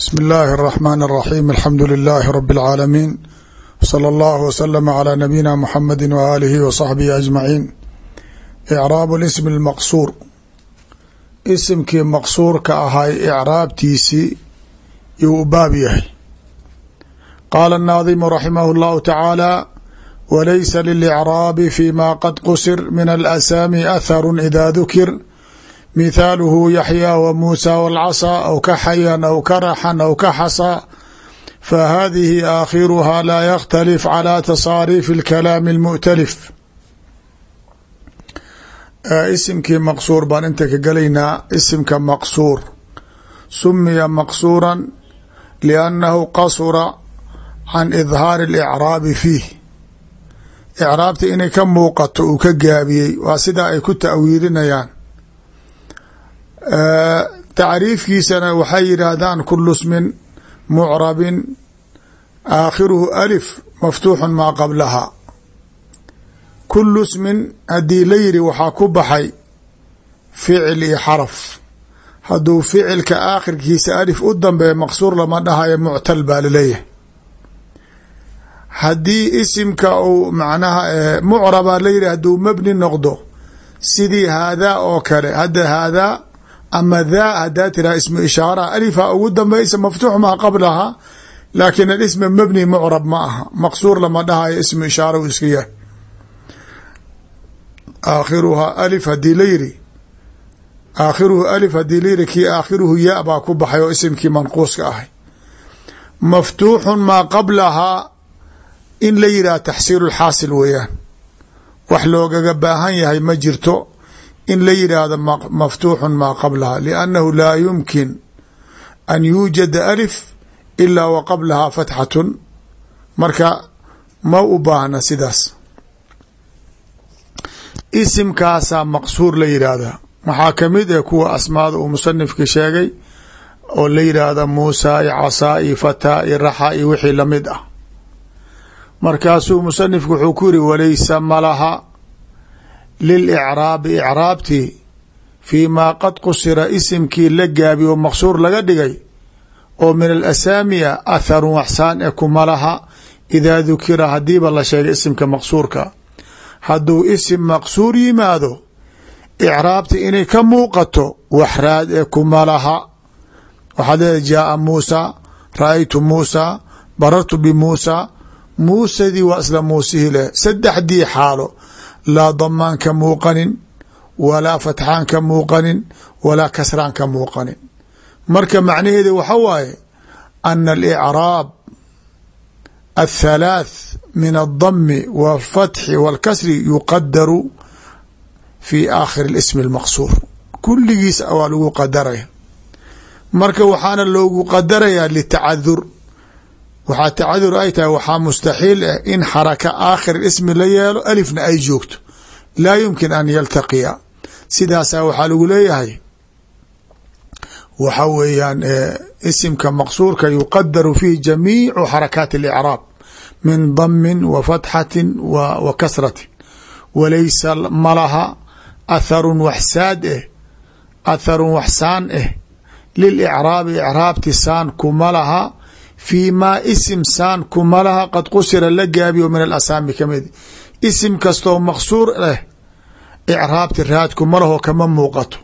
bsmi اllahi الرحmn الرaxيm alxamdu لilaahi rb اlcaalamiin slى اllah wslm عlى nabiyina mxamedi waalihi wصaxbihi aجmaciin icraab اsm اlmaqsuur isimkii maqsuurka ahay icraabtiisii yuu u baab yahay qaala الnaadimu raximah اllahu tacaala walaysa lilicraabi fima qad qusir min alasaami atharu ida dukir mithaaluhu yaxyaa wa muusaa walcasaa aw ka xayan aw ka raxan aw ka xasaa fa hadihi aakhiruhaa laa yakhtalif calaa tasaariifi alkalaami almu'talif isimkii maqsuur baan inta ka gelaynaa isimka maqsuur. Sumiya maqsuuran liannahu qasura can idhaari alicraabi fiih. Icraabta inay ka muuqato uu ka gaabiyey waa sidaa ay ku ta'wiilinayaan tacriifkiisana waxay yidhaahdaan kulu smin mucrabin aakhiruhu alif maftuuxun maa qablaha. Kulu smin haddii la yidhi waxaa ku baxay ficil iyo xaraf. Hadduu ficilka aakhirkiisa alif u dambeeya maqsuur lama dhahayo muctal baa la leeyahay haddii isimka uu macnaha mucrabaa la yidhi hadduu mabni noqdo sidii haadaa oo kale hadda haadaa ama daa hadaa tiraha ismu ishaara alifa ugu dambeysa maftuux maa qablaha laakin alisma mabni mucrab ma aha maqsuur lama dhahayo ismu ishaara uu iska yahay aakhiruhaa alif haddii la yiri aakhiruhu alif haddii la yiri kii aakhiruhu ya baa ku baxay oo isimkii manquuska ahay maftuuxun maa qablahaa in la yidhaha taxsiilu lxaasil weeyaan wax loogaga baahan yahay ma jirto in la yidhaahdo maftuuxu maa qablaha liannahu laa yumkin an yuujada alif ilaa wa qablahaa fatxatun. Marka ma u baahna sidaas. Isimkaasaa maqsuur la yidhaahdaa waxaa ka mid eh kuwa asmaada uu musanifka sheegay oo la yidhaahda muusaa iyo casaa iyo fataa iyo raxa iyo wixii la mid ah. Markaasuu musanifku wuxuu ku yiri walaysa malaha lilicraabi icraabtii fii maa qad qusira isimkii la gaabi oo maqsuur laga dhigay oo min alasaami a atharun waxsaan e kuma laha idaa dukira hadiiba la sheegay isimka maqsuurka hadduu isim maqsuur yimaado icraabti inay ka muuqato waxraad ee kuma laha waxaad leedahay jaaa muusa ra'aytu muusa barartu bimuusa muusadii waa isla muusihii leh saddexdii xaalo laa damaan ka muuqanin walaa fatxaan ka muuqanin walaa kasraan ka muuqanin. Marka macnaheeda waxa waaye ana alicraab athalaath min aldami walfatxi walkasri yuqadaru fi aakhiri اlismi اlmaqsuur kulligiis waa lagu qadaraya marka waxaana loogu qadarayaa litacadur waxaa tacadur ay tahay waxaa mustaxiil ah in xaraka aakhir ismi la yeelo alifna ay joogto. Laa yumkin an yaltaqiya. Sidaasaa waxaa lagu leeyahay. Waxa weeyaan isimka maqsuurka yuqadaru fihi jamiicu xarakaati اlicraab min damin wa fatxatin wa kasratin walaysa malaha atharun waxsaad eh atharun waxsaan eh lilicraabi icraabti saan kuma laha fii maa isim saan kuma laha qad qusira la gaabiyo min alasaami ka mid isim kastoo maqsuur leh icraabti raad kuma laho kama muuqato.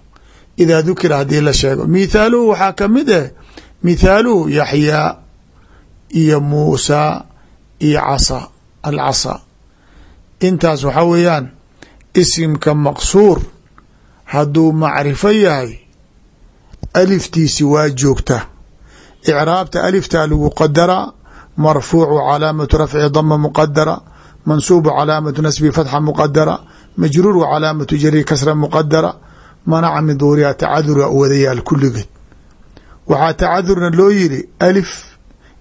Idaa dukira haddii la sheego. Mithaaluhu waxaa ka mid eh mithaaluhu yaxyaa iyo muusaa iyo casa alcasaa intaas waxaa weeyaan isimka maqsuur hadduu macrifo yahay aliftiisi waa joogta icraabta aliftaa lagu qadara marfuucu calaamatu rafci dama muqadara mansuubu calaamatu nasbi fatxa muqadara majruuru calaamatu jari kasra muqadara manaca min duuriha tacadura wadayaal kulligeed waxaa tacadurna loo yiri alif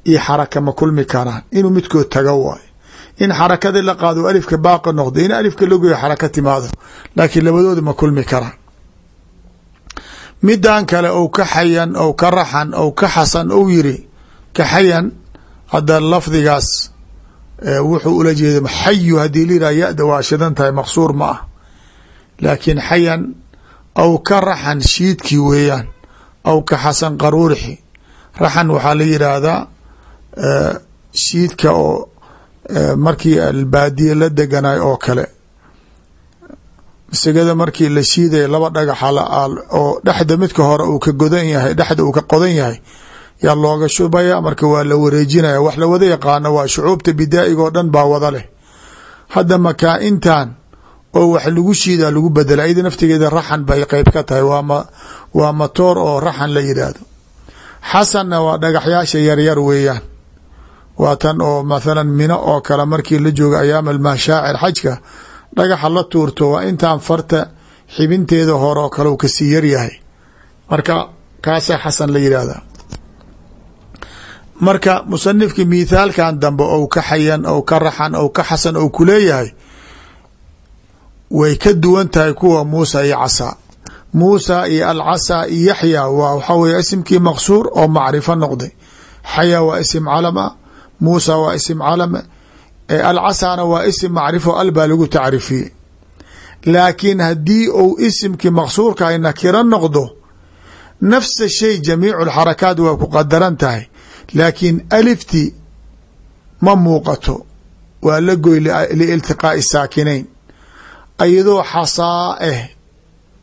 iyo xaraka ma kulmi karaan inuu midkood taga waayo in xarakadii la qaado alifka baaqi noqdo in alifka lagoyo xaraka timaado laakiin labadooda ma kulmi karaan midan kale ou ka xayan ou ka raxan ou ka xasan ou yiri ka xayan hadda lafdigaas wuxuu ula jeeda xayu haddii yihah ya-da waa shidan tahay maqsuur ma ah. Laakiin xayan aw ka raxan shiidkii weeyaan aw ka xasan qaruurixi. Raxan waxaa la yidhaahdaa shiidka oo markii albaadiye la deganayo oo kale masigada markii la shiidaya laba dhagaxa oo dhexda midka hore uu ka godan yahay dhexda uu ka qodan yahay yaa looga shubaya marka waa la wareejinaya. Wax la wada yaqaano waa shucuubta bidaa'iga oo dhan baa wada leh. Hadda makaa-intan oo wax lagu shiidaa lagu bedela ayada naftigeeda raxan bay qeyb ka tahay. Waa matoor oo raxan la yidhaahdo xasanna waa dhagaxyaasha yaryar weeyaan. Waa tan oo mathalan mino oo kale markii la jooga ayaam almashaacir xajka dhagaxa la tuurto waa intaan farta xibinteeda hore oo kale u ka sii yaryahay. Marka kaasaa xasan la yidhaahdaa marka musanifki mithaalkan dambe ou ka xayan ou ka raxan ou ka xasan ou kuleeyahay way ka duwan tahay kuwa muusa iyo casaa muusa iyo alcasaa iyo yaxya waa waxaa weye isimkii maqsuur oo macrifo noqday. Xaya waa isim calama muusa waa isim calama alcasaana waa isim macrifo al baa lagu tacrifiyey. Laakiin haddii uu isimkii maqsuurka ay nakiro noqdo nafsa shay jamiicu lxarakaat waa ku qadaran tahay. Laakiin alifti ma muuqato waa la goy liiltiqaa'i saakinayn. Ayadoo xasaa ah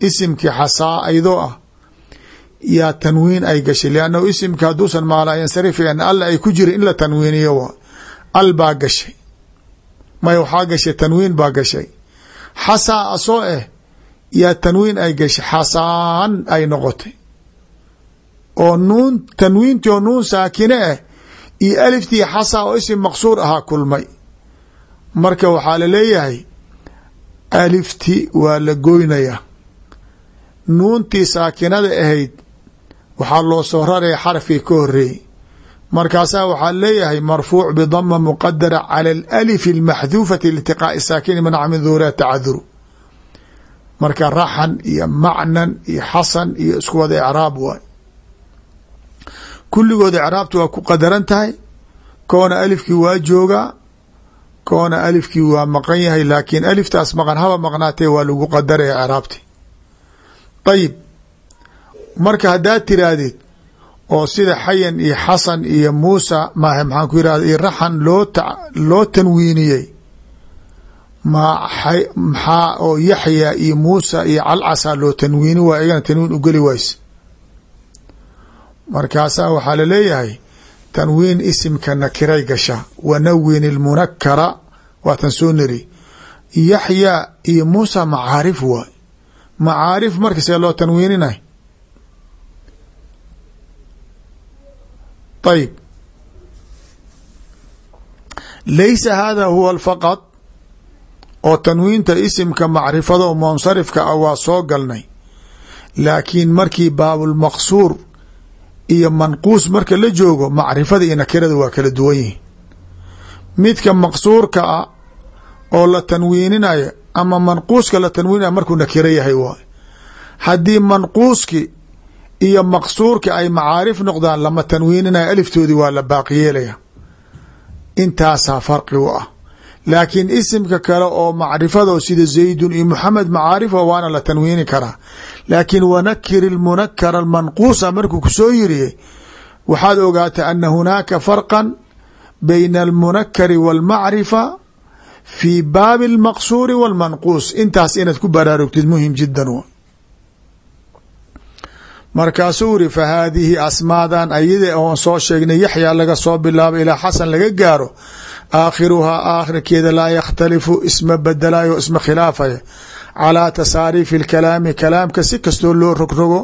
isimkii xasaa ayadoo ah yaa tanwiin ay gashay. Liannahu isimka hadduusan maalaa yansarifian alla ay ku jira in la tanwiiniyo al baa gashay may waxaa gashay tanwiin baa gashay. Xasaa asoo ah yaa tanwiin ay gashay. Xasaan ay noqotay. Oo nuun tanwiintii oo nuun saakine ah iyo aliftii xasaa oo isim maqsuur ahaa kulmay. Marka waxaa la leeyahay alifti waa la goynayaa. Nuuntii saakinada ahayd waxaa loo soo raraya xarafkii ka horeeyey markaasaa waxaa leeyahay marfuuc bidama muqadara cala alalifi almaxduufati litiqaa'i saakini manaca min duuriha tacaduru. Marka raxan iyo macnan iyo xasan iyo isku wada icraab waay. Kulligood icraabta waa ku qadaran tahay koona alifkii waa joogaa koona alifkii waa maqan yahay laakiin aliftaas maqan haba maqnaatee waa lagu qadaraya icraabti ayib marka haddaad tiraahdid oo sida xayan iyo xasan iyo muusa mah maxaan ku yirahda iyo raxan loo loo tanwiiniyey. Ma maxaa oo yaxya iyo muusa iyo calcasaa loo tanwiini waay iyagana tanwiin ugeli wayse markaasaa waxaa la leeyahay tanwiin isimka nakiray gasha wanawin ilmunakara waatan soo niri yaxya iyo muusa macaarif waay. Macaarif markasee loo tanwiininay ayb laysa hada huwa alfaqad oo tanwiinta isimka macrifada oo munsarifka ah waa soo galnay laakiin markii baabulmaqsuur iyo manquus marka la joogo macrifada iyo nakirada waa kala duwan yihiin midka maqsuurka ah oo la tanwiininayo ama manquuska la tanwiinaya markuu nakiro yahay waay haddii manquuski iyo maqsuurki ay macaarif noqdaan lama tanwiininayo aliftoodii waa la baaqi yeelaya. Intaasaa farqi u ah. Laakiin isimka kale oo macrifado sida zaydun iyo muxamed macaarifa waana la tanwiini karaa. Laakiin wanakir ilmunakara almanquusa markuu ku soo yiri waxaad ogaata ana hunaaka farqan bayna almunakari walmacrifa fi baabi almaqsuuri walmanquus. Intaas inaad ku baraarugtid muhiim jiddan w markaasuu iri fa haadihi asmaadan ayada oon soo sheegnay yaxyaa laga soo bilaabo ilaa xasan laga gaaro aakhiruhaa aakhirkeeda laa yakhtalifu isma bedelayo isma khilaafaya. Calaa tasaariifi alkalaami kalaamka si kastoo loo rogrogo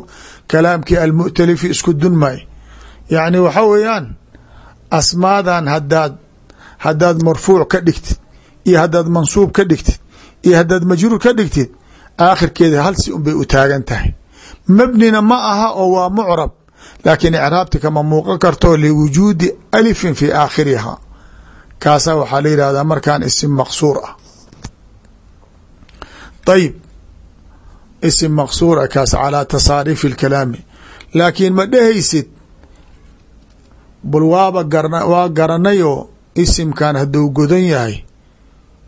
kalaamkii almu'talifi isku dunmay yacni waxa weeyaan asmaadan hadaad haddaad marfuuc ka dhigtid iyo haddaad mansuub ka dhigtid iyo haddaad majruur ka dhigtid aakhirkeeda hal si unbay u taagan tahay mabnina ma aha oo waa mucrab laakiin icraabti kama muuqan karto liwujuudi alifin fi aakhiriha. Kaasaa waxaa la yidhahdaa markaan isim maqsuur ah. Ayib isim maqsuur ah kaas calaa tasaariifi اlkalaami laakiin ma dhehaysid bal waaba waa garanayoo isimkan hadduu godan yahay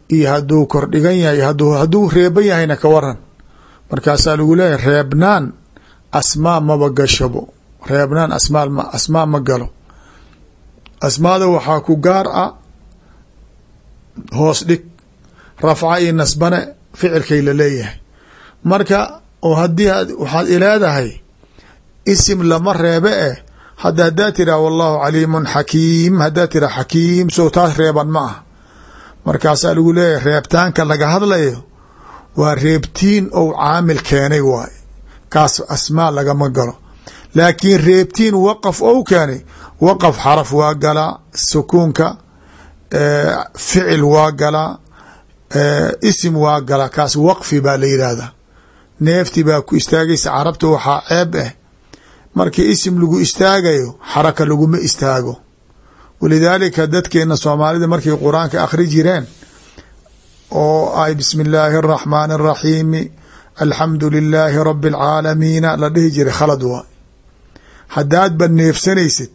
iyo hadduu kordhigan yahay hadduu reeban yahayna ka waran. Markaasaa lagu leeyahay reebnaan asmaa maba gashabo. Reebnaan asmaa asmaa ma galo. Asmaada waxaa ku gaar ah hoos dhig rafca iyo nasbane ficilkay la leeyahay. Marka oo haddii waxaad ileedahay isim lama reebe eh hadda haddaa tiraa wallahu caliimun xakiim haddaa tiraa xakiim soo taas reeban ma ah markaasaa lagu leeyahay reebtaanka laga hadlayo waa reebtiin ou caamil keenay waay kaas asmaa lagama galo. Laakiin reebtiin waqaf ou keenay waqaf xaraf waa galaa sukuunka ficil waa galaa isim waa galaa kaas waqfi baa la yidhaahdaa neefti baa ku istaagaysa carabta waxaa ceeb ah markii isim lagu istaagayo xaraka laguma istaago. Walidaalika dadkeena soomaalida markay qur'aanka akhri jireen oo ay bismi illaahi araxmaani araxiimi alxamdu lilaahi rabi alcaalamiina la dhihi jiray khalad waay haddaadba neefsanaysid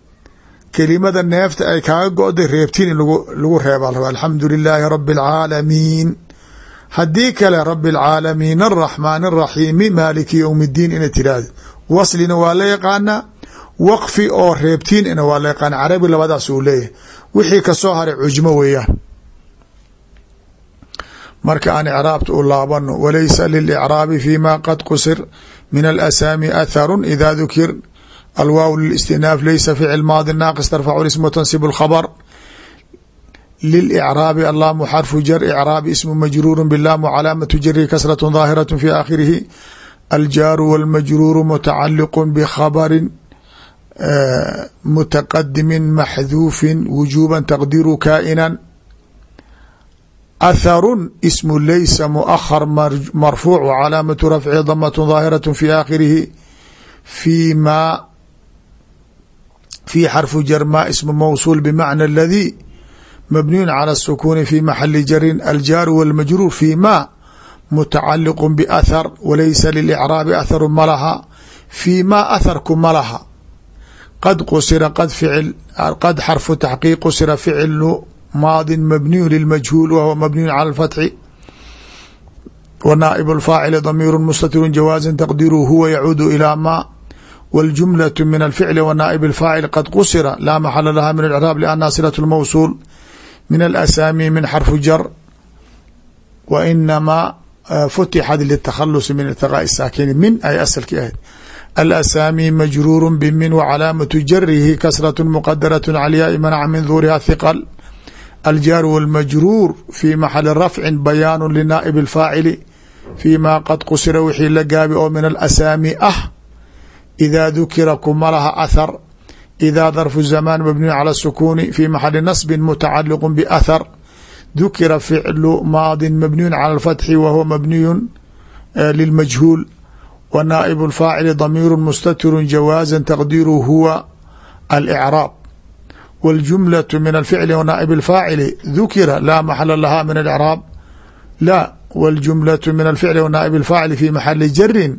kelimada neefta ay kaaga go-day reebtiin in lagu reebaa raba alxamdu lilaahi rabi alcaalamiin haddii kale rabi alcaalamiin araxmaan araxiimi maaliki yowm iddiin inay tiraahdo waslina waa la yaqaanaa waqfi oo reebtiin ina waa la yaqaana. Carabi labadaas uu leeyahay. Wixii ka soo haray cujmo weeyaan marka aan icraabta u laabano walaysa lilicraabi fima qad qusir min alasaami atharu ida dukir alwaaw lilistinaaf laysa ficil maadi naaqis tarfacu ismu tansibu lkhabr lilicraabi allamu xarfu jar icraabi ismu majruuru bilaamu calaamatu jarihi kasratu daahiratu fi aakhirihi. Aljaaru walmajruuru mutacaliqu bkhabrin متقدم محذوف وجوبا تقدير كائنا atharun ismu leysa muahar marfuucu calaamatu rafci damatun daahiratu fi aakhirihi. Fi maa fi xarfu jar maa ismu mawsuul bimacna aladii mabniyun cala asukuuni fi maxali jarin. Aljaaru walmajruur fi ma mutacaliqu biathar walaysa lilicraabi atharu ma laha. Fi ma atharku ma laha. Qad qusira qad ficil qad xarfu taxqiiq qusira ficil maadin mabniyu lilmajhuul wahuwa mabniyun cala اlfatxi wa naa'ib اlfaacili damiiru mustatiru jawaaza taqdiru huwa yacuudu ilaa ma wاljumlaة min alficli wa naa'ib اlfaacil qad qusira laa maxala laha min اlcraab liannaha silaة اlmawsuul min alasaami min xarfu jar wa inamaa futixat litakhalusi min iltiqaaءi saakini min ay asalkii ahayd alasaami majruuru bimin wa calaamatu jarihi kasraة muqadaraة calyaai manaca min duuriha hiqal aljaaru wاlmajruur fi maxali rafci bayaanu linaa'ib اlfaacili fi ma qad qusira wixii la gaabi oo min alasaami ah idaa dukira kuma laha athar idaa darfu zamaan mabniyu cala الsukuni fi maxali nasbi mutacaliq bathar dukira ficlu maadi mabniyu calى اlfatxi wa huwa mabniyu lilmajhuul wa naa'ib اlfaacili damiiru mustatiru jawaaza taqdiru huwa alicraab wاljumlaة min alficli wa naa'ib اlfaacili dukira laa maxala laha min alicraab la wاljumlaة min alficli wa naa'ib اlfaacili fi maxali jarin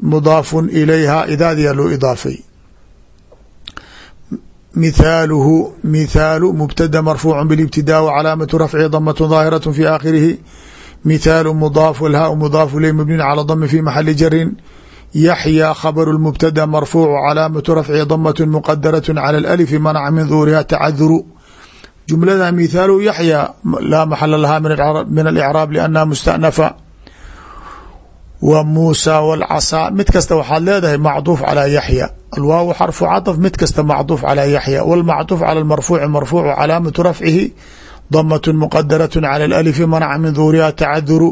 mudaafu ilayha idaadiyaa loo idaafay mithaaluhu mithaalu mubtada marfuucu bilibtidaa wa calaamatu rafci damat daahiraة fi aakhirihi mithaalu mudaaf wlhaa mudaafu iley mabniun calى dami fi maxali jarin yaxyaa khabaru mubtada marfuucu calaamatu rafci damat muqadaraة calى اlأlfi manaca min duuriha tacaduru jumlada mithaalu yaxyaa laa maxala lahaa min alicraab liannaha mustanafa wa muusa wاlcasaa mid kasta waxaad leedahay macduuf calى yaxya alwaaw xarfu caطf mid kasta macduuf calى yaxya wاlmacduuf calى marfuuci marfuucu calaamatu rafcihi damaة muqadaraة calى اlأlfi manaca min duuriha tacaduru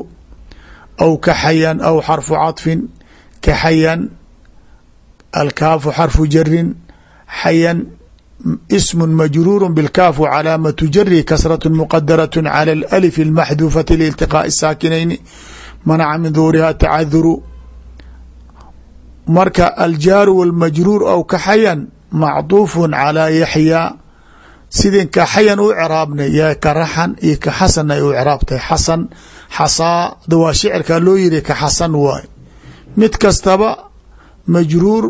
aw kaxayan aw xarfu caطfin kaxayan alkaafu xarfu jarin xayan ism majruur bاlkaafu calaamatu jari kasraة muqadaraة calى اlأlf اlmaxduufati liiltiqaaءi saakinayni manaca min duuriha tacaduru marka aljaaru wاlmajruur aw kaxayan macduufu calىa yaxyaa sidin kaxayan u craabnay yaa ka raxan iyo ka xasan ay u craabtahay xasan xasaada waa shicirkaa loo yiri ka xasan waay mid kastaba majruur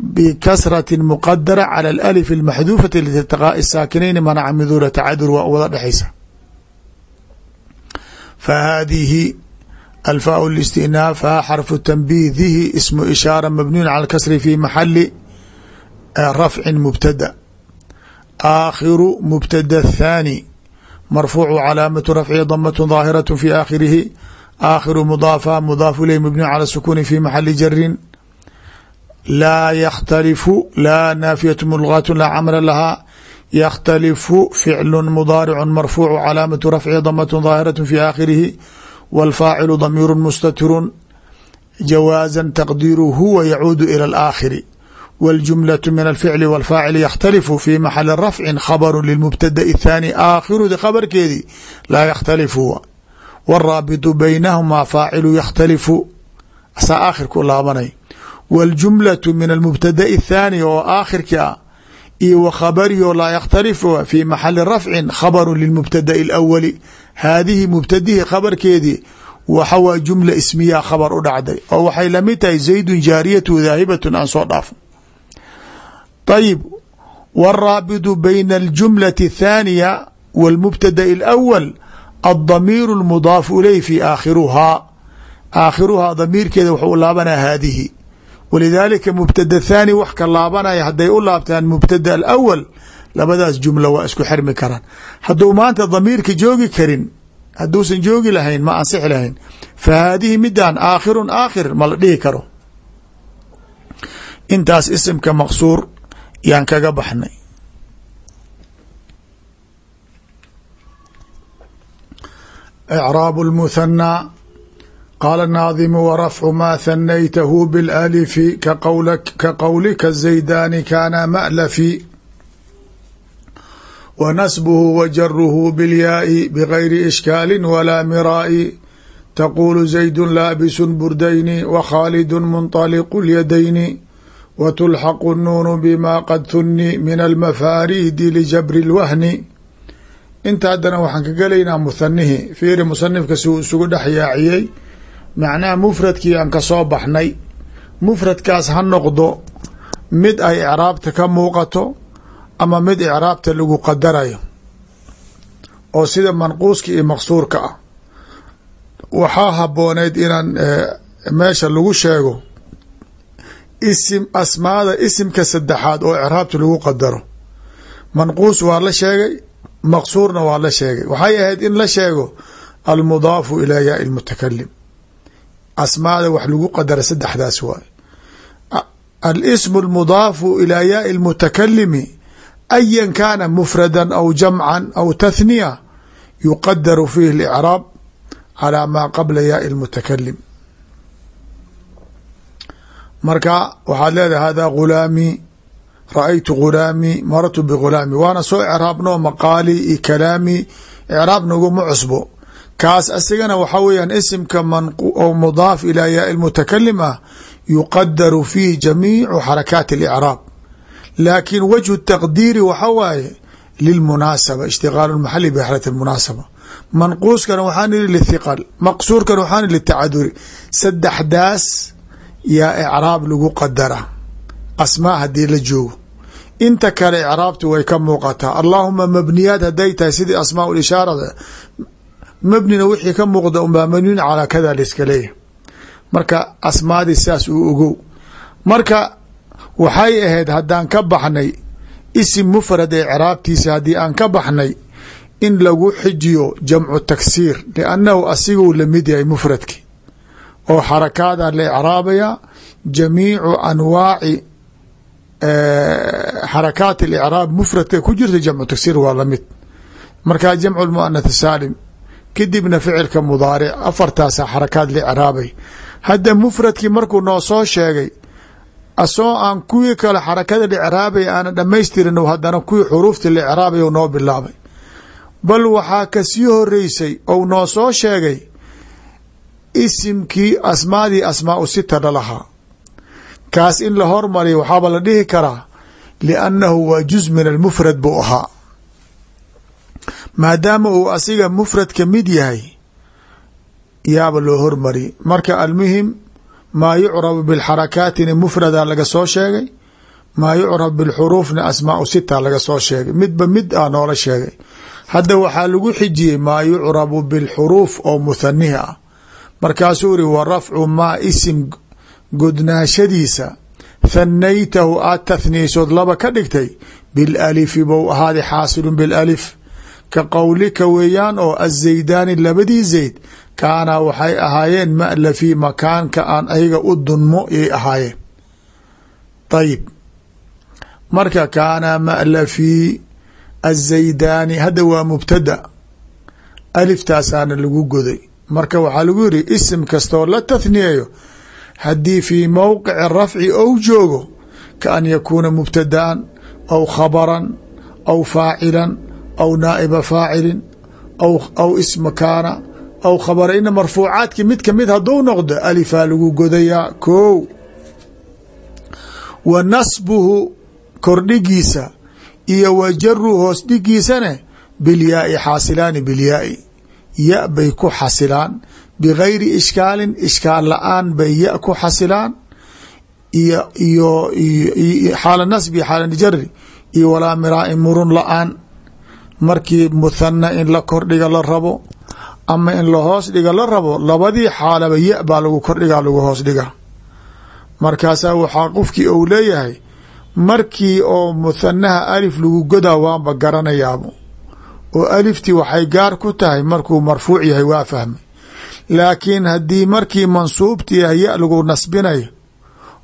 bikasrati muqadara calى اlalif اlmaxduufati liltiqaaءi saakinayn manaca min duuriha tacadur waa wada dhexaysa fahaadihi alfaa الاstinaaf ha xarfu tanbiidihi ismu ishaara mabniyun calى اkasri fi maxali rafcin mubtada aakhiru mubtada thaani marfuucu calaamatu rafcihi damat daahiraة fi aakhirihi aakhiru mudaafa mudaafu ileyh mabniu cala sukuni fi maxali jarin laa ykhtalifu laa naafiyat mulgaat laa camra lahaa ykhtalifu ficlu mudaaricu marfuucu calaamatu rafcihi damat daahiraة fi aakhirihi wاlfaacilu damiiru mustatirun jawaaza taqdiiru huwa yacuudu ilى اlaakhiri wاljumlaة min alficli wاlfaacili ykhtalifu fi maxali rafci khabru lilmubtada'i الthaani aakhiruda khabarkeedii laa ykhtalifu wاraabitu baynahumaa faacilu ykhtalifu asaa aakhirku laabanay wاljumlaة min almubtada'i الthaani oo aakhirki ah iyo w khabari oo laa ykhtalifu fi maxali rafcin khabru lilmubtada'i اlawali haadihi mubtadihii khabarkeedii waxa waa jumla ismiya khabar u dhacday oo waxay lamid tahay zaydun jaariyatu daahibatun aan soo dhaafo ayib wاraabitu bayna aljumlaةi الthaaniya wاlmubtada'i اlأwal aلdamiir اlmudaafu ilayh fi aakhiruhaa aakhiruhaa damiirkeeda wuxuu u laabanaya haadihi walidaalika mubtada thaani wax ka laabanaya hadday u laabtaan mubtada alawal labadaas jumla waa isku xirmi karaan hadduu maanta damiirka joogi karin hadduusan joogi lahayn ma ansixi lahayn fa haadihi midaan aakhirun aakhir ma la dhihi karo intaas isimka maqsuur yaan kaga baxnay icraabu lmuhanaa qaala naadimu warafcu maa hanaytahu bilalifi ka qowlika zaydaani kaana malafi wa nasbuhu wa jaruhu bilyaai bigayri ishkaali walaa miraa'i taquulu zaydun laabisun burdayni wa khaalidun munطaliqu lyadayni wa tulxaqu nuunu bima qad hunni min almafaariidi lijabri اlwahni inta haddana waxaan ka gelaynaa muhanihi fiiri musanifka si uu isugu dhex yaaciyey. Macnaha mufradkii aan ka soo baxnay mufradkaas ha noqdo mid ay icraabta ka muuqato ama mid icraabta lagu qadarayo oo sida manquuska iyo maqsuurka ah. Waxaa habooneyd inaan meesha lagu sheego isim asmaada isimka saddexaad oo icraabta lagu qadaro. Manquus waa la sheegay maqsuurna waa la sheegay. Waxay ahayd in la sheego almudaafu ilaa yaai lmutakalim asmaada wax lagu qadara saddexdaas waay alismu almudaafu ilaa yaai lmutakalimi ayan kaana mufrada aw jamcan aw tathniya yuqadaru fiihi اlicraab calaa maa qabla yaai lmutakalim marka waxaad leedahay hada gulaami ra'aytu gulaami marartu bigulaami. Waana soo icraabno maqaali iyo kalaami. Icraab naguma cusbo. Kaas asigana waxaa weeyaan isimka oo mudaaf ilaa yaai lmutakalim ah yuqadaru fiihi jamiicu xarakaati اlicraab laakin wajhu taqdiiri waxa waaye lilmunaasaba ishtigaalu maxali bixrati munaasaba manquuskana waxaan ihi lithiqal maqsuurkana waxaan ihi litacaduri. Saddexdaas yaa icraab lagu qadara asmaa haddii la joogo. Inta kale icraabtu way ka muuqataa. Allaahuma mabniyaad hadday tahay sidii asmaa ishaarada mabnina wixii ka muuqda unbaa mabniin calaa kada laiska leeyahy marka asmaadii saas uu ogow. Marka waxay ahayd haddaan ka baxnay isim mufrad ee ciraabtiisa haddii aan ka baxnay in lagu xijiyo jamcu taksiir liannahu asiguu la mid yahay mufradki. Oo xarakaada la icraabaya jamiicu anwaaci xarakaat alicraab mufradka ku jirta jamcu taksiir waa la mid markaa jamcu lmuanath saalim kadibna ficilka mudaaric afartaasa xarakaad la icraabay hadda mufradkii markuu noo soo sheegay asoo aan kuwii kale xarakada licraabay aana dhamaystirin haddana kuwii xuruufta la icraabay noo bilaabay. Bal waxaa ka sii horeysay ou noo soo sheegay isimkii asmaadii asmaau sita dhalahaa kaas in la hormariya waxaaba la dhihi karaa liannahu waa juz min almufrad buu ahaa. Maadaama uu asiga mufrad ka mid yahay yaaba loo hormari. Marka almuhim maa yucrabu bilxarakaatina mufrada laga soo sheegay maa yucrab bilxuruufna asmaau sita laga soo sheegay. Midba mid ah noola sheegay. Hadda waxaa lagu xijiyey maa yucrabu bilxuruuf oo muthanihi ah. Markaasuu iri wa rafcu maa isim godnaashadiisa thanaytahu aad tathniyeysood laba ka dhigtay bilalifi bou ahaaday xaasilun bilalif ka qowlika weeyaan oo azaydaani labadii zayd kaanaa waxay ahaayeen ma'lafii makaanka aan ayaga u dunmo yay ahaayeen ayib marka kaanaa ma'lafii azaydaani hadda waa mubtada. Aliftaasaana lagu goday. Marka waxaa lagu yiri isim kastoo la tathniyayo haddii fii mowqici rafci ou joogo ka an yakuuna mubtadaan aw khabaran aw faacilan aw naa'iba faacilin aw isma kaana aw khabara. Ina marfuucaadki mid ka mid hadduu noqdo alifaa lagu godayaa ko wa nasbuhu kordhigiisa iyo wa jaru hoos dhigiisane bilyaai xaasilaani bilyaai ya bay ku xasilaan bigayri ishkaalin ishkaal la'aan bay ya ku xasilaan iyo iyo xaala nasbi xaala jari iyo walaa miraain murun la'aan markii muthana in la kordhiga la rabo ama in la hoos dhiga la rabo labadii xaalaba ya baa lagu kordhiga lagu hoos dhiga markaasaa waxaa qofkii ou leeyahay markii oo muthanaha alif lagu godaa waanba garanayaabo oo aliftii waxay gaar ku tahay markuu marfuuc yahay waa fahmay laakiin haddii markii mansuubti ah ya lagu nasbinayo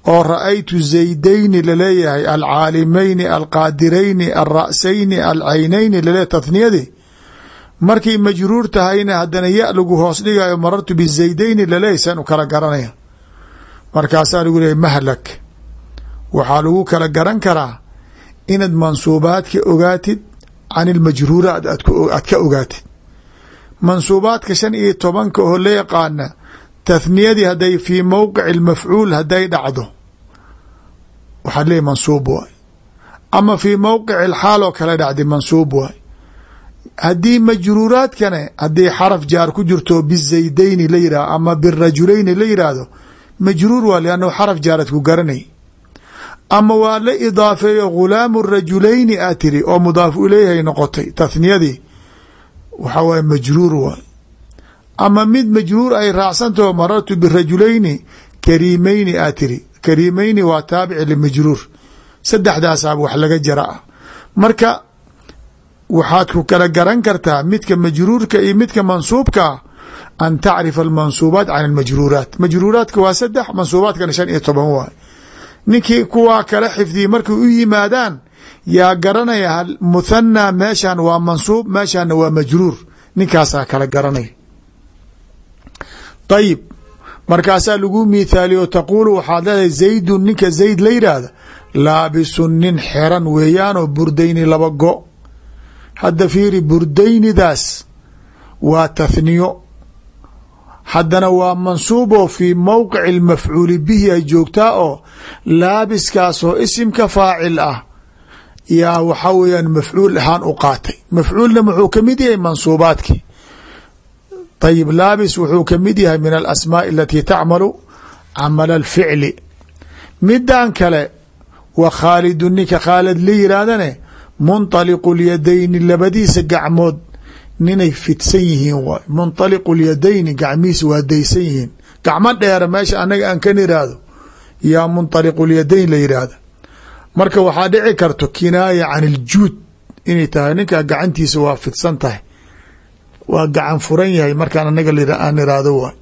oo ra'aytu zaydayni la leeyahay alcaalimayni alqaadirayni alra'sayni alcaynayni laleeyahy tathniyadii markay majruur tahayna haddana ya lagu hoos dhigayo marartu bizaydayni laleeyahy saan u kala garanaya. Markaasaa lagu leeyahy mahlak waxaa lagu kala garan karaa inaad mansuubaadka ogaatid can ilmajruuraat aad ka ogaatid mansuubaadka shan iyo tobanka oo la yaqaana tathniyadii hadday fii mowqici mafcuul hadday dhacdo waxaad leeyahy mansuub waay. Ama fii mowqici alxaal oo kale dhacday mansuub waay. Haddii majruuraadkane haddii xaraf jaar ku jirto bizaydayni la yihahdo ama birajulayni la yidhaahdo majruur waa liannahu xaraf jaarad ku garanay. Ama waa la idaafeeyo ghulaamu rajulayni aa tiri oo mudaaf ileyhay noqotay tathniyadii waxa waye majruur waay. Ama mid majruur ay raacsantaho marartu birajulayni kariimayni aa tiri. Kariimayni waa taabici limajruur. Saddexdaasaa wax laga jara marka waxaad ku kala garan kartaa midka majruurka iyo midka mansuubkaa an tacrifa almansuubaat can almajruuraat. Majruuraadka waa saddex mansuubaadkana shan iyo toban waay. Ninkii kuwaa kala xifdiyey markay u yimaadaan yaa garanaya muthanaa meeshan waa mansuub meeshaana waa majruur. Ninkaasaa kala garanaya. Ayib markaasaa lagu mithaaliyo taquulu waxaad leedahay zaydun ninka zayd la yidhaahda laabisun nin xeran weeyaanoo burdayni laba go. Hadda fiiri burdaynidaas waa tathniyo. Haddana waa mansuuboo fii mowqici lmafcuuli bihi ay joogtaa oo laabiskaasoo isimka faacil ah yaa waxaa weeyaan mafcuul ahaan u qaatay mafcuulna muxuu ka mid yahay mansuubaadki ayib laabis wuxuu ka mid yahay min alasmaaءi alatii tacmalu camala alficli midan kale wa khaalidu ninka khaalid la yihaahdane munطaliqu lyadayni labadiisa gacmood ninay fidsan yihiin waay munطaliqu lyadayni gacmihiisa waa daysan yihiin gacmo dheera meesha anaga aan kan iraahdo yaa munطaliqu lyadayn la yidhaahda marka waxaa dhici karto kinaaya can iljuud inay tahay. Ninkaa gacantiisa waa fidsan tahay. Waa gacan furan yahay. Markaan anaga aan iraahdo waay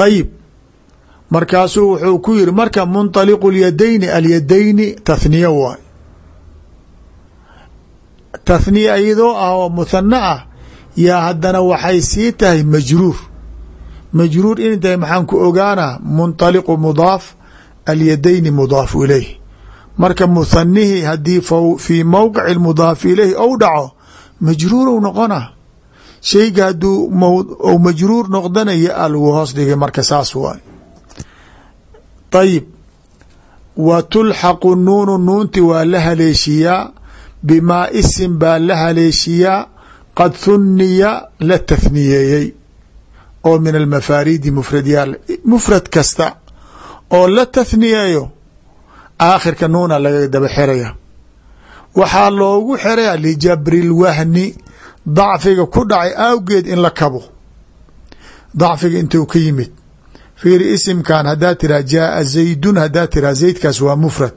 ayib markaasuu wuxuu ku yiri marka munطaliqu lyadayni alyadayni tathniya waay tathniya iyadoo ah oo muthana ah yaa haddana waxay sii tahay majruur. Majruur inay tahay maxaan ku ogaanaa munطaliqu mudaaf alyadayni mudaafu ilayh. Marka muhanihii haddii fii mowqici mudaafi ilayh ou dhaco majruurow noqona. Shayga hadduu ou majruur noqdana ya-a lagu hoos dhigay marka saas waay. Ayib wa tulxaqu nuunu nuunti waa la haleeshiyaa. Bimaa isim baa la haleeshiyaa. Qad thuniya la tathniyeeyey. Oo min almafaariidi mufradyaal mufrad kasta oo la tathniyeeyo aakhirka nuuna laga daba xeraya. Waxaa loogu xeraya lijabri lwahni dacfiga ku dhacay awgeed in la kabo. Dacfiga intuu ka yimid. Fiiri isimkan haddaa tiraa jaaa zaydun haddaa tiraa zaydkaas waa mufrad.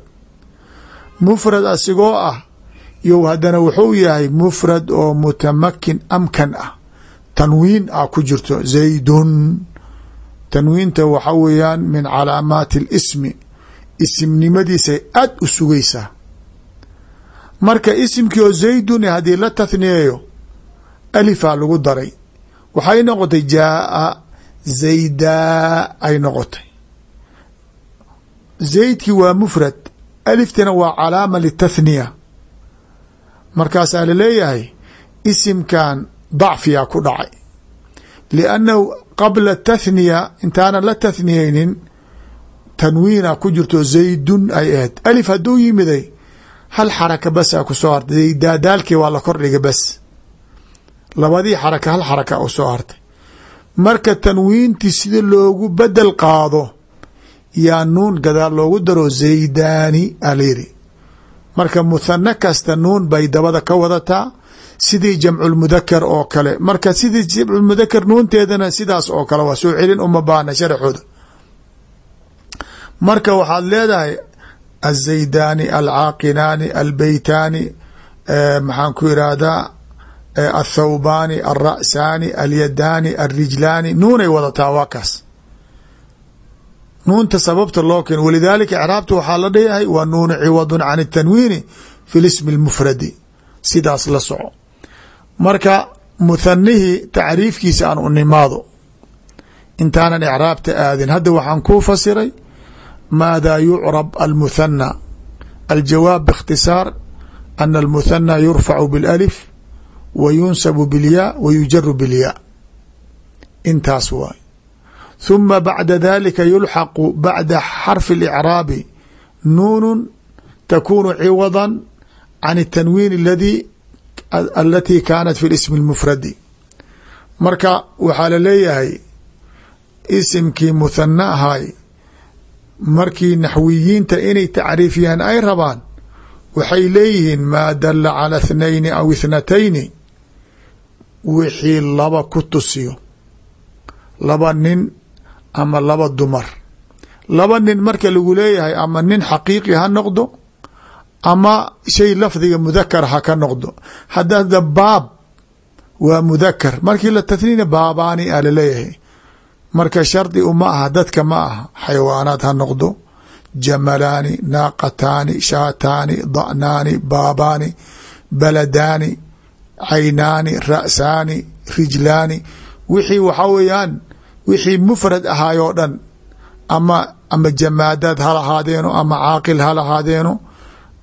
Mufrad asigoo ah yow haddana wuxuu yahay mufrad oo mutamakin amkan ah. Tanwiin ah ku jirto zaydun tanwiinta waxa weeyaan min calaamaati اlismi isimnimadiisay aad u sugaysaa. Marka isimkii oo zaydun haddii la tathniyeeyo alifaa lagu daray. Waxay noqotay jaaa zaydaa ay noqotay. Zaydkii waa mufrad aliftina waa calaama litathniya markaasaa la leeyahay isimkan dacfiyaa ku dhacay. Liannahu qabla tathniya intaanan la tathniyeynin tanwiina ku jirto zaydun ay ahayd. Alif hadduu yimiday hal xaraka basaa ku soo hartay. Zaydaadaalkii waa la kordhiga bas. Labadii xaraka hal xaraka u soo hartay. Marka tanwiintii sida loogu bedel qaado yaa nuun gadaal loogu daro zaydaani alayiri marka muthana kasta nuun bay dabada ka wadataa sidii jamculmudakar oo kale. Marka sidii jamculmudakar nuunteedana sidaas oo kale waa soo celin uma baana sharaxooda marka waxaad leedahay azaydaani alcaaqinaani albeytaani maxaan ku irahdaa athawbaani alra'saani alyadaani alrijlaani nuunay wadataa waa kaas. Nuunta sababta loo keen walidaalika icraabta waxaa la dhayahay waa nuunu ciwadun can اtanwiini fi lismi اlmufradi sidaas la soco marka muhanihii tacriifkiisa aan u nimaado intaanan icraabta aadin hadda waxaan kuu fasiray maada yucrab almuthana aljawaab bاkhtisaar ana almuthana yurfacu biاlalif wa yunsabu bilyaa wa yujaru bilyaa intaas waay ثuma bacda dalika yulxaqu bacda xarfi اlإcraabi nuunu takunu ciwada can الtanwiin اladi alati kaanat fi ismi اlmufradi marka waxaa la leeyahay isimkii muthana ahay markii naxwiyiinta inay tacriifiyaan ay rabaan waxay leeyihiin maa dala cala اthnayni aw ithnatayni wixii laba ku tusiyo. Laba nin ama laba dumar. Laba nin marka lagu leeyahay ama nin xaqiiqi ha noqdo ama shay lafdiga mudakar ha ka noqdo. Hadda baab waa mudakar markii la tathnina baabaani a la leeyahay marka shardi uma aha dadka ma aha. Xayawaanaad ha noqdo. Jamalaani naaqataani shaataani da'naani baabaani baladaani caynaani ra'saani rijlaani. Wixii waxaa weeyaan wixii mufrad ahaay oo dhan. Ama ama jamaadaad ha lahaadeeno ama caaqil ha lahaadeeno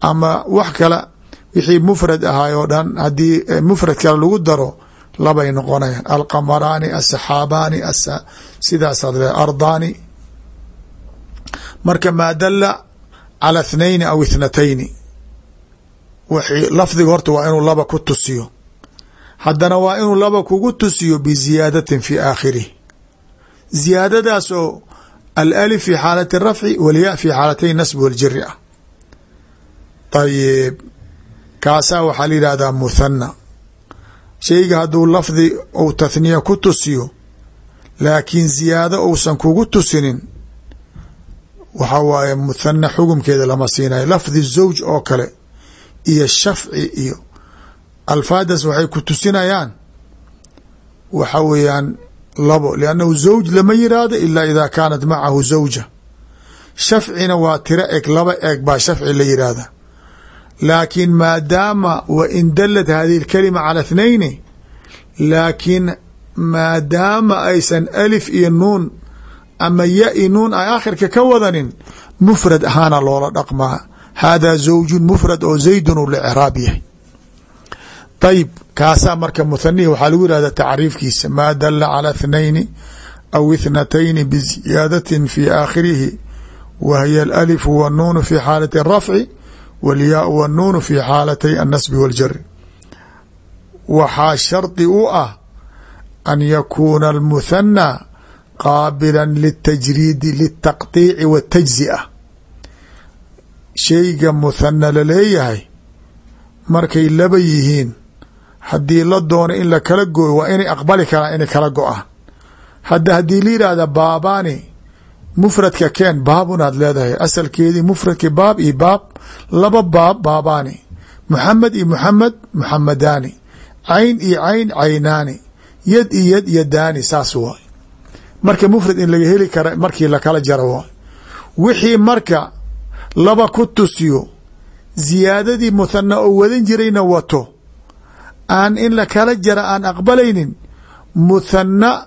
ama wax kale wixii mufrad ahaay oo dhan haddii mufrad kale lagu daro labay noqonayaan alqamaraani asaxaabaani sidaasaad le ardaani marka maa dala cala ithnayni aw ithnatayni lafdiga horta waa inuu laba ku tusiyo haddana waa inuu laba kugu tusiyo biziyaadatin fi aakhirih ziyaadadaas oo alأlif fi xaalati الrafci wاlya fi xaalatay nasb waljiri ah ayib kaasaa waxaa la yihahdaa muthana shayga hadduu lafdi ou tathniya ku tusiyo laakiin ziyaado ousan kugu tusinin waxa waaye muthana xugumkeeda lama siinayo. Lafdi zawj oo kale iyo shafci iyo alfaadaas waxay ku tusinayaan. Waxa weeyaan labo liannahu zawj lama yiraahdo ilaa idaa kaanat macahu zawja. Shafcina waa tiro eg laba eeg baa shafci la yiraahda laakiin maadaama wa in dalat hadihi اlkalima cala اthnayni laakiin maadaama aysan alif iyo nuun ama ya i nuun ay aakhirka ka wadanin mufrad ahaana loola dhaqmaa hada zawjun mufrad oo zaydun u la craab yahay ayib kaasaa marka muthanihi waxaa lagu yihahda tacriifkiisa maa dala calى اthnayni aw ithnatayni biziyaadatin fi aakhirihi wa hiya alأlif wاnuunu fi xaalati الrafci wlyaa wnuunu fi xaalatay annasbi waljari waxaa shardi u ah an yakuuna almuthana qaabila litajriidi litaqdiici watajzia shayga muthana la leeyahay markay laba yihiin haddii la doono in la kala gooyo waa inay aqbali karaan inay kala go'aan hadda haddii la yidhaahda baabaani mufradka keen baabun aad leedahay. Asalkeedii mufradki baab iyo baab laba baab baabaani. Muxamed iyo muxamed muxamadaani cayn iyo cayn caynaani. Yad iyo yad yadaani saas waay. Marka mufrad in laga heli kara markii lakala jaro waay. Wixii marka laba ku tusiyo ziyaadadii muthana oo wadan jirayna wato. Aan in lakala jara aan aqbalaynin muthana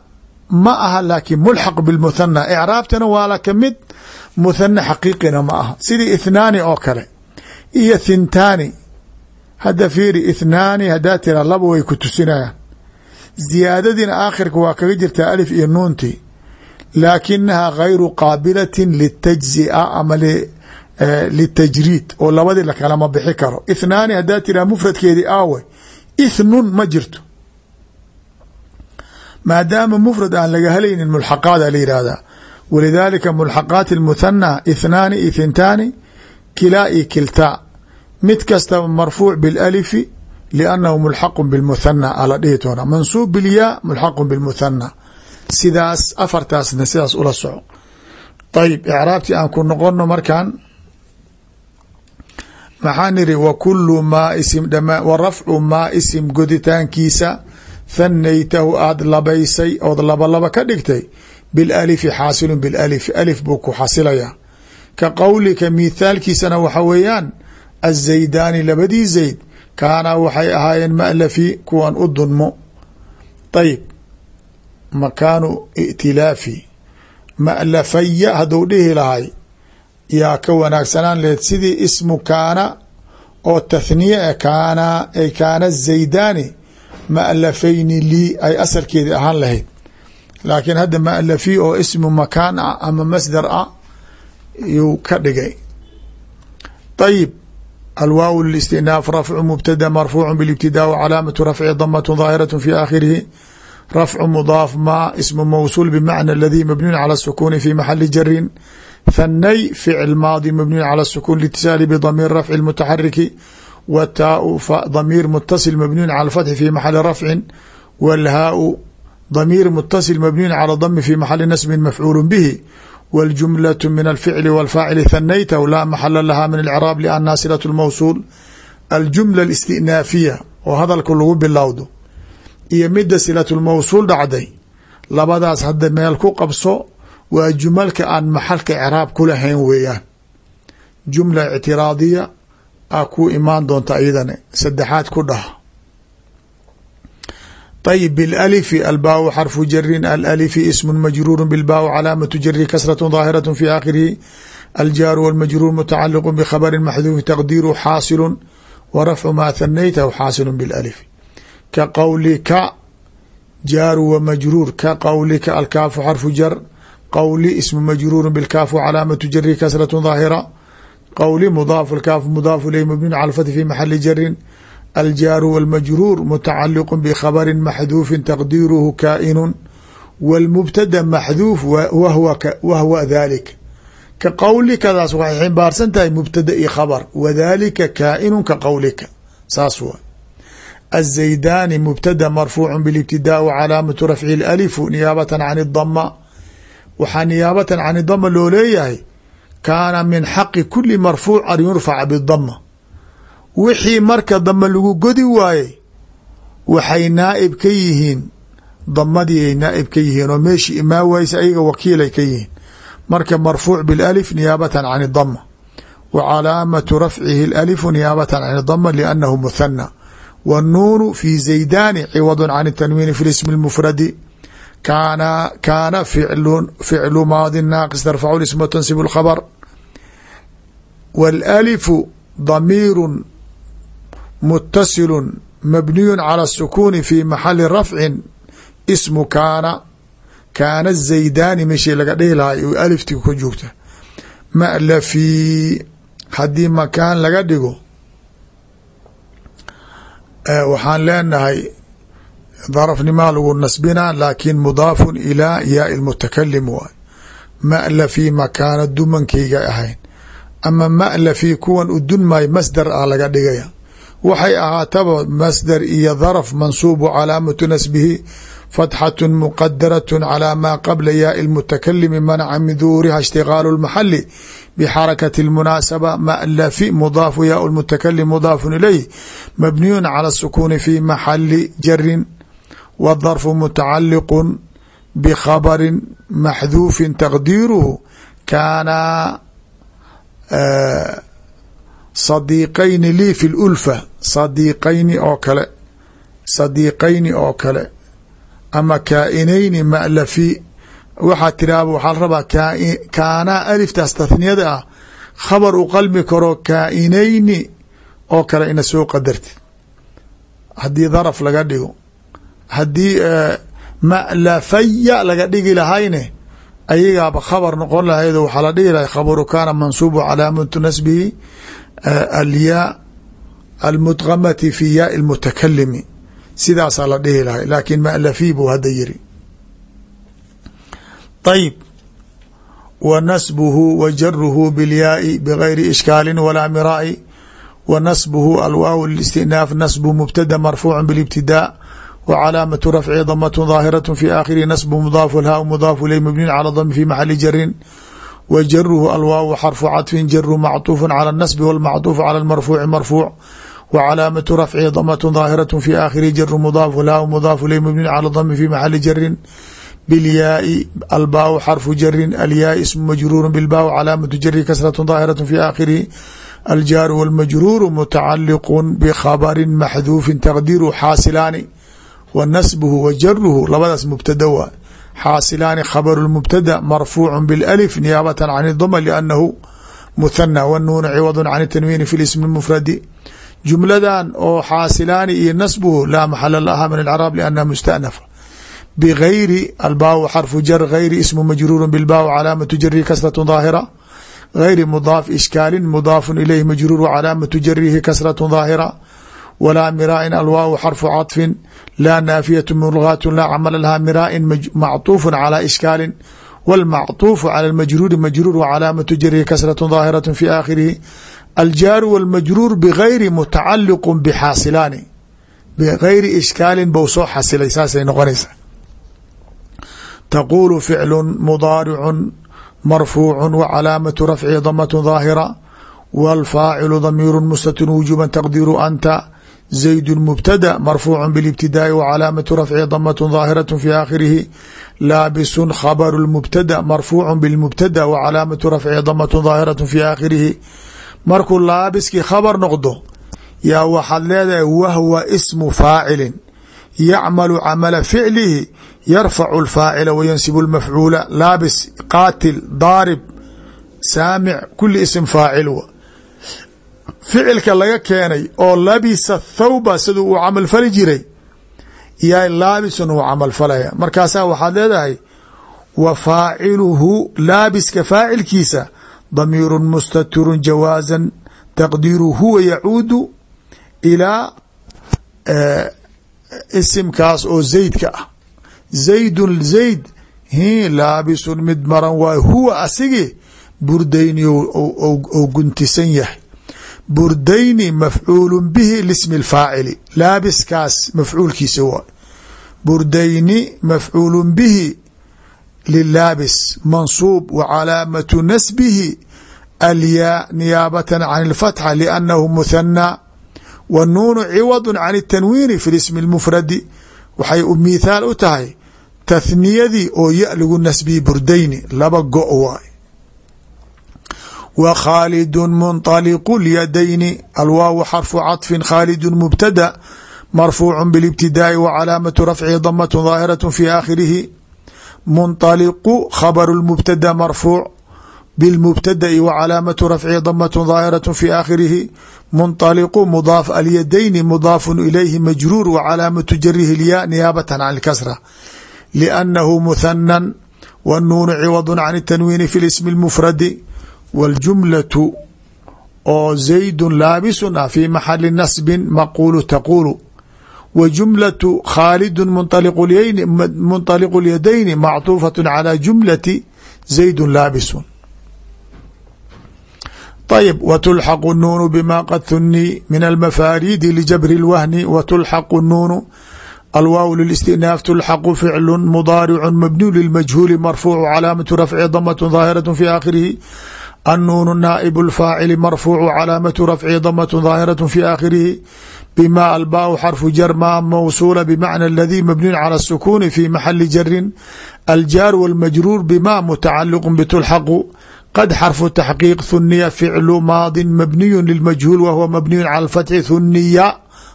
ma aha laakiin mulxaq bilmuthana icraabtana waa la ka mid muthana xaqiiqina ma aha. Sidii ithnaani oo kale iyo thintaani. Hadda fiiri ithnaani haddaa tira laba way ku tusinayaan. Ziyaadadiina aakhirka waa kaga jirtaa alif iyo nuunti. Laakinaha gayru qaabilatin litajzia ama litajriid oo labadii lakalama bixi karo. Ithnaani haddaa tiraa mufradkeedii aawe ithnun ma jirto maadaama mufrad aan laga helaynin mulxaqaada la yihahdaa walidaalika mulxaqaati اlmuthana ithnaani iyo thintaani kilaa iyo kiltaa. Mid kastaba marfuuc bilalifi liannahu mulxaqu bilmuthana ala dhihi doona mansuub bilyaa mulxaqu bilmuthana sidaas afartaasna sidaas ula soco. Ayib icraabtii aan ku noqono markan maxaan iri wa kulu maa isim dhama wa rafcu maa isim goditaankiisa thanaytahu aada labaysay ood labalaba ka dhigtay bilalifi xaasilun bilalifi alif buu ku xasilayaa ka qowlika mithaalkiisana waxa weeyaan azaydaani labadii zayd kaanaa waxay ahaayeen ma'lafi kuwan u dunmo. Ayib makaanu itilaafi. Ma'lafaya hadduu dhihi lahay yaa ka wanaagsanaan laheyd sidii ismu kaana oo tathniye kaana ay kaana zaydaani ma alafayni lii ay asalkeedii ahaan lahayd. Laakiin hadda ma alafi oo ismu makaan ah ama masdar ah yuu ka dhigay. Ayib alwaaw listinaaf rafcu mubtada marfuucu bilibtidaa wcalaamatu rafci damatu daahiraة fi aakhirihi. Rafcu mudaaf ma ismu mawsuul bimacna aladii mabniyun cala sukuni fi maxali jarin thanay ficil maadi mabniyun cala sukuun liitisaali bidamiir rafci mutaxariki w taau damiir mutasil mabniyun calى اfatxi fi maxali rafcin wاlhaau damiir mutasil mabniyun calى dami fi maxali nasbin mafcuul bihi wاljumlaة min alficli wاlfaacili thanaytahu laa maxala laha min اlcraab lannaha silaة اlmawsuul aljumla اlistinaafiya oo hadalka lagu bilowdo iyo mida silaة اlmawsuul dhacday labadaas hadda meel ku qabso waa jumalka aan maxalka craab ku lahayn weeyaan jumla ictiraadiya a ku imaan doonta iyadana saddexaad ku dhah ayb bilalifi albaaw xarfu jarin alalifi ismun majruuru bilbaaw calaamatu jari kasratu daahiratu fi aakhirihi aljaaru walmajruur mutacaliqu bkhabarin maxduufi taqdiiru xaasilu wa rafcu maa hanaytahu xaasilu bilalifi ka qowlika jaaru wamajruur ka qowlika alkaafu xarfu jar qowli ismu majruuru bilkaafu calaamatu jari kasratu daahira qwli مضاaف الكاaf مضاaف إليه مبني على الفتح في محل jri الjاar والmجrوur متacaliq بkhabri maxduufi تqdiiruhu kaa'inu wاlmubtada maxduuf wahwa dhalik ka qowlikadaas waxay ximbaarsan tahay mubtada i khabr wadhalika kaa'inu ka qowlika saas wa الزaydani mubtada marfuuc bاlاbtidاء calaamaةu rafci اأlfu niyaabata can الdama waxaa niyaabatan can الdama loo leeyahay kaana min xaqi kuli marfuuc an yurfaca bالdama wixii marka dama lagu godi waayey waxay naaib ka yihiin damadii ay naaib ka yihiin oo meeshii imaa waysa ayaga wakiilay ka yihiin marka marfuuc biاlalif niyaabatan can اdama wa calaamatu rafcihi اlalifu niyaabatan can اdama liannahu muthana wاnnuunu fi zaydani ciwadu can اtanwiini fi ismi اlmufradi kaana kaana ficlu maadi naaqis tarfacu ism tansib اlkhabr wاlalifu damiiru mutasilu mabniyu calى الsukuni fi maxali rafcin ismu kaana kaana zaydani meeshii laga dhihi lahaa o alifti ku joogta ma'lafi haddii makaan laga dhigo waxaan leenahay darafnimaa lagu nasbinaa laakin mudaafun ilaa yaai mutakalim waay ma'lafi makaana dumankayga ahayn ama ma'la fii kuwan u dunmaayo masdar ah laga dhigaya. Waxay ahaataba masdar iyo darf mansuubu calaamatu nasbihi fatxatu muqadaratun calaa maa qabla yaai lmutakalimi manaca min duhuuriha ishtigaalu lmaxali bixarakati اlmunaasaba malafi mudaafu yaa mutakalim mudaafun ilayh mabniyun cala sukuuni fi maxali jarin w darfu mutacaliqu bikhabarin maxduufin sadiiqayni lii fi lulfa sadiiqayni oo kale. Sadiiqayni oo kale. Ama kaainayni malafi. Waxaa tiraaba waxaa la rabaa kaanaa aliftaas tathniyada ah. Khabar u qalmi karo kaainayni oo kale ina soo qadartid haddii daraf laga dhigo. Haddii malafaya laga dhigi lahayne ayagaaba khabar noqon lahayd waxaa la dhihi lahay khabaru kaana mansuubu calaamatu nasbihi alyaa almudqamati fi yaai lmutakalimi sidaasaa la dhihi lahay laakin malafi buu hadda yiri. Ayib wa nasbuhu wa jaruhu bilyaai bgayri ishkaali walaa miraai wa nasbuhu alwaaw listinaaf nasbu mubtada marfuucu bilibtidaa w calaamatu rafci damat daahiraة fi aakhirihi nasbu mudaafu lhaa mudaafu iley mabniin calى dami fi maxali jarin wa jaruhu alwaaw xarfu caطfin jaru macطuufu calى اnasbi wاlmacطuufu calى اmarfuuci marfuuc w calaamatu rafci damat daahiraة fi aakhirihi jaru mudaafu lhaa mudaafu iley mabniin calى dami fi maxali jarin bilyaai albaaw xarfu jarin alyaai ismu majruuru bilbaaw calaamatu jari kasraة daahiraة fi aakhirihi aljaaru wاlmajruuru mutacaliq bkhabari maxduufi taqdiiru wa nasbuhu wa jaruhu labadaas mubtada waa xaasilaani khabaru mubtada marfuucu bilif niyaabatan can duma liannahu muthana wanuunu ciwadu can tanwiini fi ismi mufradi. Jumladan oo xaasilaani iyo nasbuhu laa maxala laha min acraab liannaha mustanafa. Bgayri albaaw xarfu jar gayri ismu majruuru bilbaaw calaamatu jarihi kasratu daahira. Gayri mudaaf ishkaalin mudaafu ilayh majruuru calaamatu jarihi kasratu daahira wlaa miraain alwaaw xarfu caطfin laa naafiyatu mulgaatu laa camala lahaa miraain macطuufu calى ishkaali wاlmacطuufu calى اmajruuri majruur wcalaamatu jarihi kasraة daahiraة fi aakhirihi aljaaru wاlmajruur bgayri mutacaliq bxaasilaani bgayri ishkaalin bou soo xasilay saasay noqonaysa taquulu ficlu mudaaricu marfuucu wcalaamatu rafci damaة daahira wاlfaacilu damiiru mustatir wujuba taqdiiru anta زayd mubtada marfuuc bاlاbtidaaءi wcalaamatu rafci damaة daahiraة fi aakhirihi laabisu khabr mubtada marfuuc bاlmubtada wcalaamatu rafci damaة daahiraة fi aakhirihi markuu laabiskii khabar noqdo yaa waxaad leedahay wahwa smu faacili yacmalu camala ficlihi yarfacu اlfaacila wayansibu اlmafcuula laabis qaatil daarib saamic kuli ism faacil ficilka laga keenay oo labisa thawba siduu uu camal fali jiray yaa laabisun uu camal falaya. Markaasaa waxaad leedahay wa faaciluhu laabiska faacilkiisa damiiru mustatirun jawaasan taqdiiru huwa yacuudu ilaa isimkaas oo zaydka ah. Zaydun zayd hi laabisun mid maran waay huwa asigi burdayni ou guntisan yahay burdayni mafcuulu bihi lismi اlfaacili laabiskaas mafcuulkiisa waay burdayni mafcuulu bihi lilaabis mansuub wa calaamatu nasbihi alyaa niyaabata can اlfatxa liannahu muhanaa wاnuunu ciwadu can اtanwiini fi lismi اlmufradi waxay mithaal u tahay tathniyadii oo ya lagu nasbiyey burdayni laba go' waay w khاalد منطلق اليدين alwaaw xرف cطف khاalد مبتdأ مرفوع بالاbتidاء وcلاamaة رفعhi ضمة ظاahiرة في آkhirihi منطلق خبر المبتdأ مرفوع بالمبتدأ وcلاamaة رفعhi ضمة ظاahiرة في آkhirihi منطلق مضاaف اليدين مضاaف إليه مجrور وcلاamaة جرhi الياء نياaبة عن الكسرة لأنه مثنى والنuن عوض عن التنوين في الاسم المفرد wاljumlaةu oo زaydu laabisun ah fii maxali nasbi maquulu taquulu wa jumlaةu khaalidu munطaliqu اlyadayni macطuufaة calى jumlati زaydu laabisun ayb wtulxaqu nuunu bima qad hunii min almafaaridi lijabri اlwahni watulxaqu nuunu alwaaw lilistinaaf tulxaqu ficlu mudaaricu mabniyu lilmajhuuli marfuucu calaamatu rafci damatun daahiraة fi aakhirihi annuunu naa'ibu اlfaacili marfuucu calaamatu rafci damatun daahiraة fi aakhirihi bma albaau xarfu jar ma mawsuula bmacna aladii mabniyun cala الsukuuni fi maxali jarin aljaar wاlmajruur bma mutacaliq bitulxaqu qad xarfu taxqiiq huniya ficlu maadin mabniyu lilmajhuul wahuwa mabniyu cala alfatxi huniya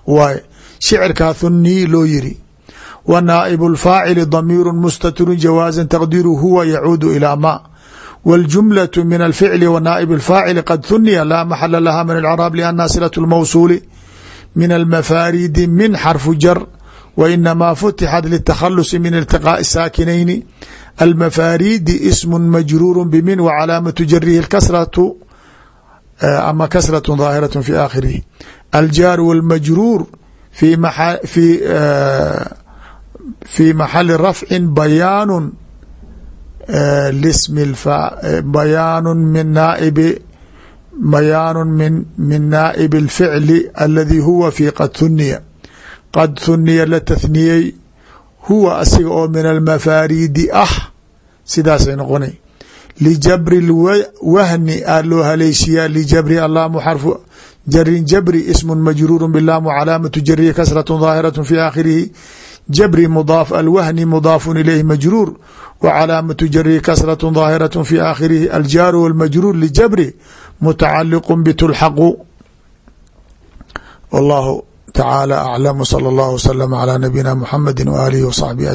waay shicirkaa huniy loo yiri wa naa'ibu lfaacili damiiru mustatirun jawaasan taqdiiru huwa yacuudu ilaa ma wاljumlaة min alficli wa naa'ib اlfaacili qad huniya laa maxala laha min alcraab liannaha silaة اlmawsuuli min almafaaridi min xarfu jar wa inamaa futixat litakhalusi min iltiqaaءi saakinayni almafaaridi ism majruur bmin w calaamatu jarihi kasratu ama kasraة daahiraة fi aakhirihi aljaar wاlmajruur fi maxali rafci bayaanu lismi bayaanu min naaibi bayaanu min min naa'ib اlficli aladi huwa fi qad huniya qad huniya la tahniyey huwa asiga oo min almafaariidi ah sidaasay noqonay lijabri wahni aa loo haleeshiyaa lijabri allamu xarfu jarin jabri ismu majruuru bilamu calaamatu jariya kasrat daahiraة fi aakhirihi jabri mudaaf alwahni mudaafun ilayhi majruur wa calaamatu jarihi kasraة daahiraة fi aakhirihi aljaaru wاlmajruur lijabri mutacaliq bitulxaqu wallahu tacaala aclam salى اllah wslm calى nabiyina mxamedi w alihi w saxbihi